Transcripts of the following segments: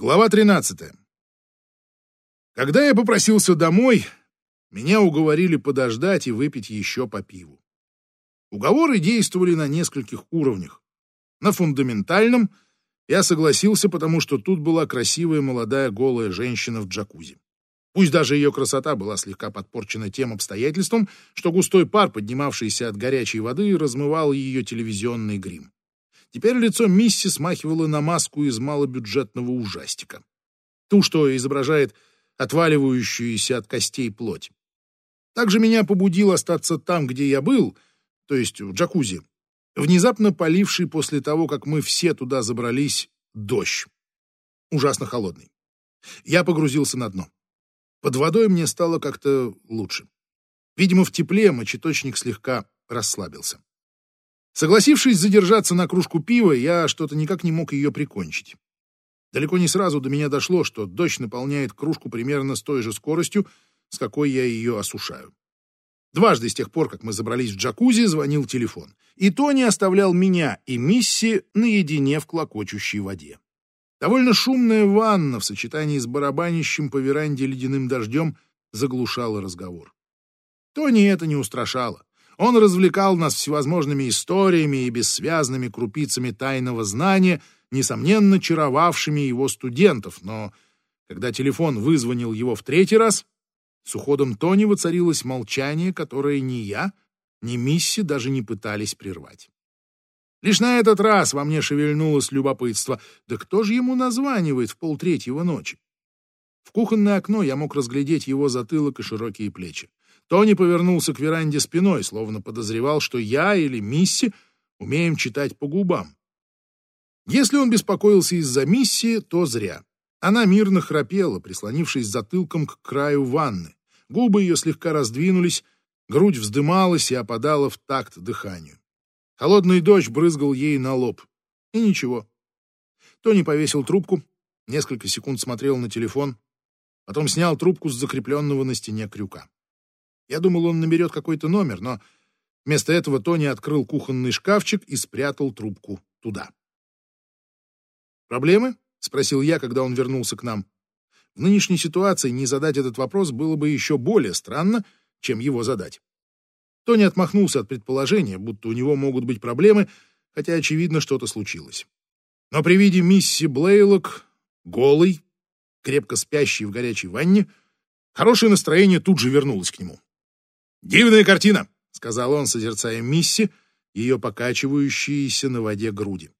Глава 13. Когда я попросился домой, меня уговорили подождать и выпить еще по пиву. Уговоры действовали на нескольких уровнях. На фундаментальном я согласился, потому что тут была красивая молодая голая женщина в джакузи. Пусть даже ее красота была слегка подпорчена тем обстоятельством, что густой пар, поднимавшийся от горячей воды, размывал ее телевизионный грим. Теперь лицо Мисси смахивало на маску из малобюджетного ужастика. Ту, что изображает отваливающуюся от костей плоть. Также меня побудил остаться там, где я был, то есть в джакузи, внезапно поливший после того, как мы все туда забрались, дождь. Ужасно холодный. Я погрузился на дно. Под водой мне стало как-то лучше. Видимо, в тепле мочеточник слегка расслабился. Согласившись задержаться на кружку пива, я что-то никак не мог ее прикончить. Далеко не сразу до меня дошло, что дождь наполняет кружку примерно с той же скоростью, с какой я ее осушаю. Дважды с тех пор, как мы забрались в джакузи, звонил телефон. И Тони оставлял меня и Мисси наедине в клокочущей воде. Довольно шумная ванна в сочетании с барабанищем по веранде ледяным дождем заглушала разговор. Тони это не устрашало. Он развлекал нас всевозможными историями и бессвязными крупицами тайного знания, несомненно, чаровавшими его студентов, но когда телефон вызвонил его в третий раз, с уходом Тони воцарилось молчание, которое ни я, ни Мисси даже не пытались прервать. Лишь на этот раз во мне шевельнулось любопытство. Да кто же ему названивает в полтретьего ночи? В кухонное окно я мог разглядеть его затылок и широкие плечи. Тони повернулся к веранде спиной, словно подозревал, что я или Мисси умеем читать по губам. Если он беспокоился из-за Мисси, то зря. Она мирно храпела, прислонившись затылком к краю ванны. Губы ее слегка раздвинулись, грудь вздымалась и опадала в такт дыханию. Холодный дождь брызгал ей на лоб. И ничего. Тони повесил трубку, несколько секунд смотрел на телефон, потом снял трубку с закрепленного на стене крюка. Я думал, он наберет какой-то номер, но вместо этого Тони открыл кухонный шкафчик и спрятал трубку туда. «Проблемы?» — спросил я, когда он вернулся к нам. В нынешней ситуации не задать этот вопрос было бы еще более странно, чем его задать. Тони отмахнулся от предположения, будто у него могут быть проблемы, хотя, очевидно, что-то случилось. Но при виде мисси Блейлок, голый, крепко спящий в горячей ванне, хорошее настроение тут же вернулось к нему. «Дивная картина!» — сказал он, созерцая Мисси, ее покачивающиеся на воде груди.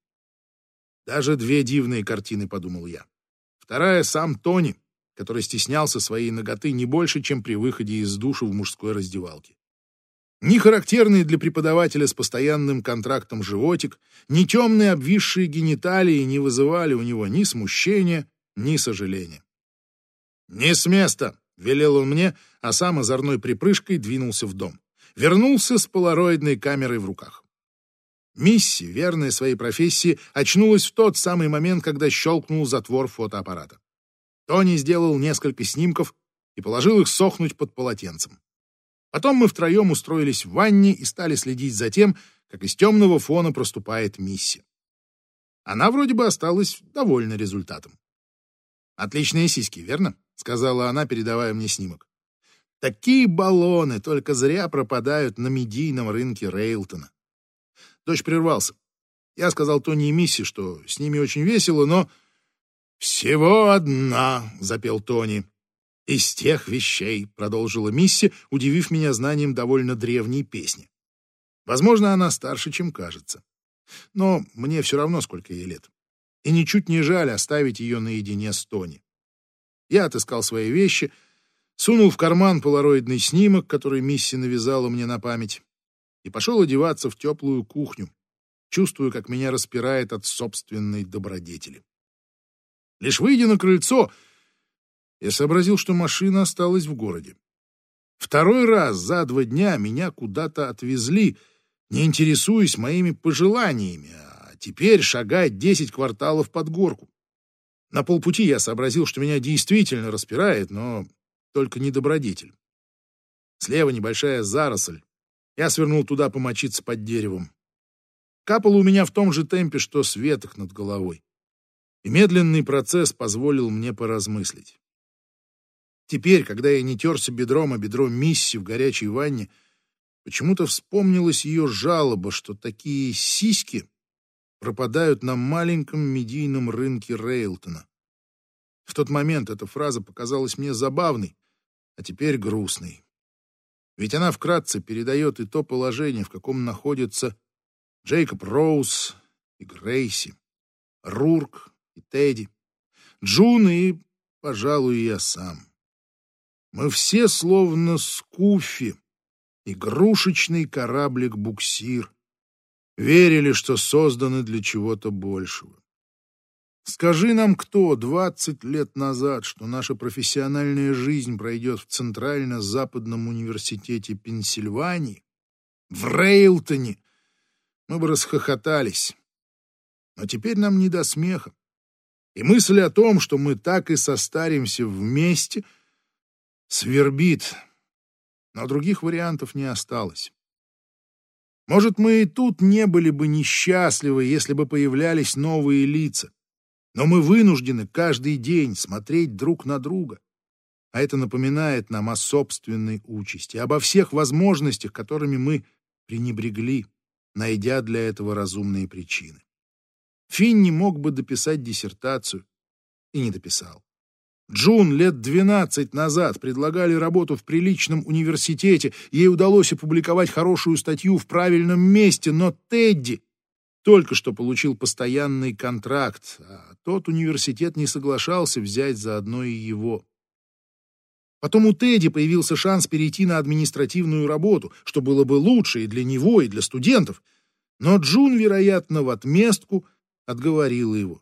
«Даже две дивные картины», — подумал я. Вторая — сам Тони, который стеснялся своей ноготы не больше, чем при выходе из душа в мужской раздевалке. Ни характерный для преподавателя с постоянным контрактом животик, ни темные обвисшие гениталии не вызывали у него ни смущения, ни сожаления. «Не с места!» Велел он мне, а сам озорной припрыжкой двинулся в дом. Вернулся с полароидной камерой в руках. Мисси, верная своей профессии, очнулась в тот самый момент, когда щелкнул затвор фотоаппарата. Тони сделал несколько снимков и положил их сохнуть под полотенцем. Потом мы втроем устроились в ванне и стали следить за тем, как из темного фона проступает Мисси. Она вроде бы осталась довольна результатом. Отличные сиськи, верно? Сказала она, передавая мне снимок. Такие баллоны только зря пропадают на медийном рынке Рейлтона. Дождь прервался. Я сказал Тони и Мисси, что с ними очень весело, но... «Всего одна», — запел Тони. «Из тех вещей», — продолжила Мисси, удивив меня знанием довольно древней песни. Возможно, она старше, чем кажется. Но мне все равно, сколько ей лет. И ничуть не жаль оставить ее наедине с Тони. Я отыскал свои вещи, сунул в карман полароидный снимок, который Мисси навязала мне на память, и пошел одеваться в теплую кухню, чувствуя, как меня распирает от собственной добродетели. Лишь выйдя на крыльцо, я сообразил, что машина осталась в городе. Второй раз за два дня меня куда-то отвезли, не интересуясь моими пожеланиями, а теперь шагать десять кварталов под горку. На полпути я сообразил, что меня действительно распирает, но только не добродетель. Слева небольшая заросль. Я свернул туда помочиться под деревом. Капало у меня в том же темпе, что с веток над головой. И медленный процесс позволил мне поразмыслить. Теперь, когда я не терся бедром о бедро Мисси в горячей ванне, почему-то вспомнилась ее жалоба, что такие сиськи пропадают на маленьком медийном рынке Рейлтона. В тот момент эта фраза показалась мне забавной, а теперь грустной. Ведь она вкратце передает и то положение, в каком находятся Джейкоб Роуз и Грейси, Рурк и Тедди, Джун и, пожалуй, я сам. Мы все словно скуфи, игрушечный кораблик-буксир, верили, что созданы для чего-то большего. Скажи нам кто двадцать лет назад, что наша профессиональная жизнь пройдет в Центрально-Западном университете Пенсильвании, в Рейлтоне, мы бы расхохотались. Но теперь нам не до смеха. И мысль о том, что мы так и состаримся вместе, свербит. Но других вариантов не осталось. Может, мы и тут не были бы несчастливы, если бы появлялись новые лица. Но мы вынуждены каждый день смотреть друг на друга. А это напоминает нам о собственной участи, обо всех возможностях, которыми мы пренебрегли, найдя для этого разумные причины. Финни мог бы дописать диссертацию и не дописал. Джун лет 12 назад предлагали работу в приличном университете, ей удалось опубликовать хорошую статью в правильном месте, но Тедди только что получил постоянный контракт, а тот университет не соглашался взять заодно и его. Потом у Тедди появился шанс перейти на административную работу, что было бы лучше и для него, и для студентов. Но Джун, вероятно, в отместку отговорила его.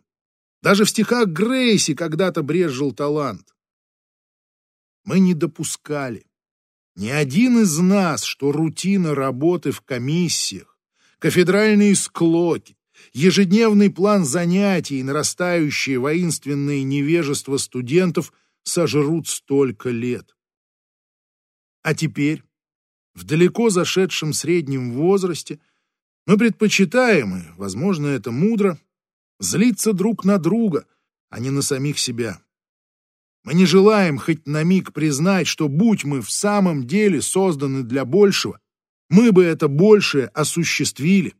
Даже в стихах Грейси когда-то брезжил талант. Мы не допускали, ни один из нас, что рутина работы в комиссиях, кафедральные склоки, ежедневный план занятий и нарастающее воинственное невежество студентов сожрут столько лет. А теперь, в далеко зашедшем среднем возрасте, мы предпочитаем, и, возможно, это мудро, злиться друг на друга, а не на самих себя. Мы не желаем хоть на миг признать, что будь мы в самом деле созданы для большего, мы бы это большее осуществили.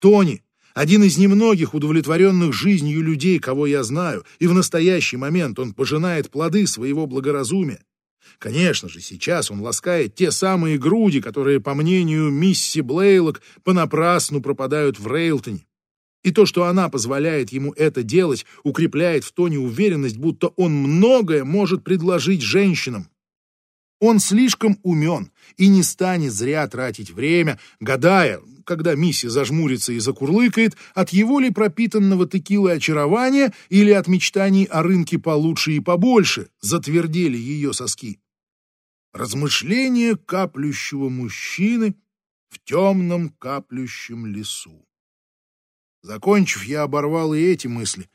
Тони — один из немногих удовлетворенных жизнью людей, кого я знаю, и в настоящий момент он пожинает плоды своего благоразумия. Конечно же, сейчас он ласкает те самые груди, которые, по мнению мисси Блейлок, понапрасну пропадают в Рейлтоне. И то, что она позволяет ему это делать, укрепляет в Тони уверенность, будто он многое может предложить женщинам. Он слишком умен и не станет зря тратить время, гадая, когда Мисси зажмурится и закурлыкает, от его ли пропитанного текилы очарования или от мечтаний о рынке получше и побольше затвердели ее соски. Размышления каплющего мужчины в темном каплющем лесу. Закончив, я оборвал и эти мысли,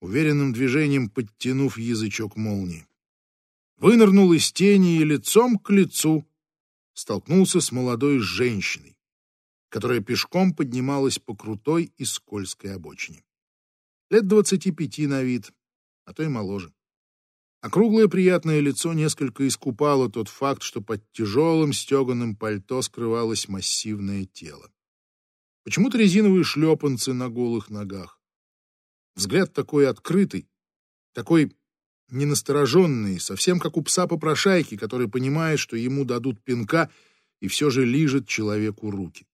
уверенным движением подтянув язычок молнии вынырнул из тени и лицом к лицу столкнулся с молодой женщиной, которая пешком поднималась по крутой и скользкой обочине. Лет двадцати пяти на вид, а то и моложе. Округлое приятное лицо несколько искупало тот факт, что под тяжелым стеганым пальто скрывалось массивное тело. Почему-то резиновые шлепанцы на голых ногах. Взгляд такой открытый, такой ненастороженный, совсем как у пса-попрошайки, который понимает, что ему дадут пинка и все же лижет человеку руки.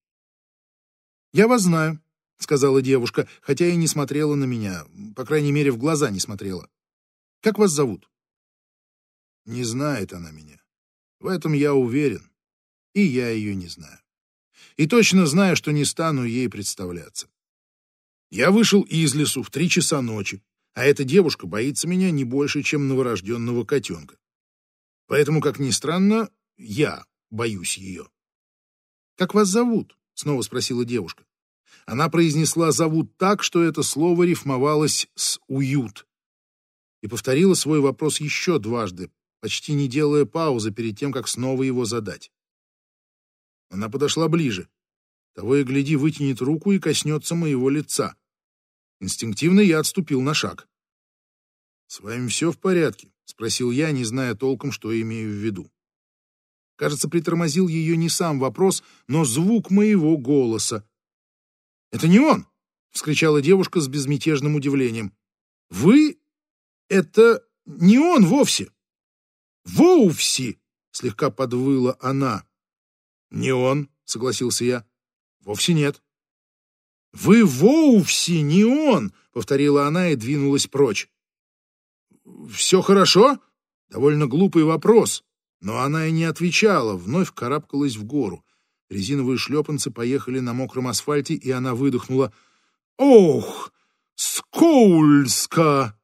«Я вас знаю», — сказала девушка, хотя и не смотрела на меня, по крайней мере, в глаза не смотрела. «Как вас зовут?» Не знает она меня. В этом я уверен. И я ее не знаю. И точно знаю, что не стану ей представляться. Я вышел из лесу в три часа ночи, а эта девушка боится меня не больше, чем новорожденного котенка. Поэтому, как ни странно, я боюсь ее. «Как вас зовут?» — снова спросила девушка. Она произнесла «зовут» так, что это слово рифмовалось с «уют». И повторила свой вопрос еще дважды, почти не делая паузы перед тем, как снова его задать. Она подошла ближе. Того и гляди, вытянет руку и коснется моего лица. Инстинктивно я отступил на шаг. «С вами все в порядке?» — спросил я, не зная толком, что имею в виду. Кажется, притормозил ее не сам вопрос, но звук моего голоса. «Это не он!» — вскричала девушка с безмятежным удивлением. «Вы? Это не он вовсе!» «Воувси!» — слегка подвыла она. «Не он», — согласился я. «Вовсе нет». «Вы Воувси, не он!» — повторила она и двинулась прочь. «Все хорошо?» Довольно глупый вопрос, но она и не отвечала, вновь карабкалась в гору. Резиновые шлепанцы поехали на мокром асфальте, и она выдохнула. «Ох, скользко!»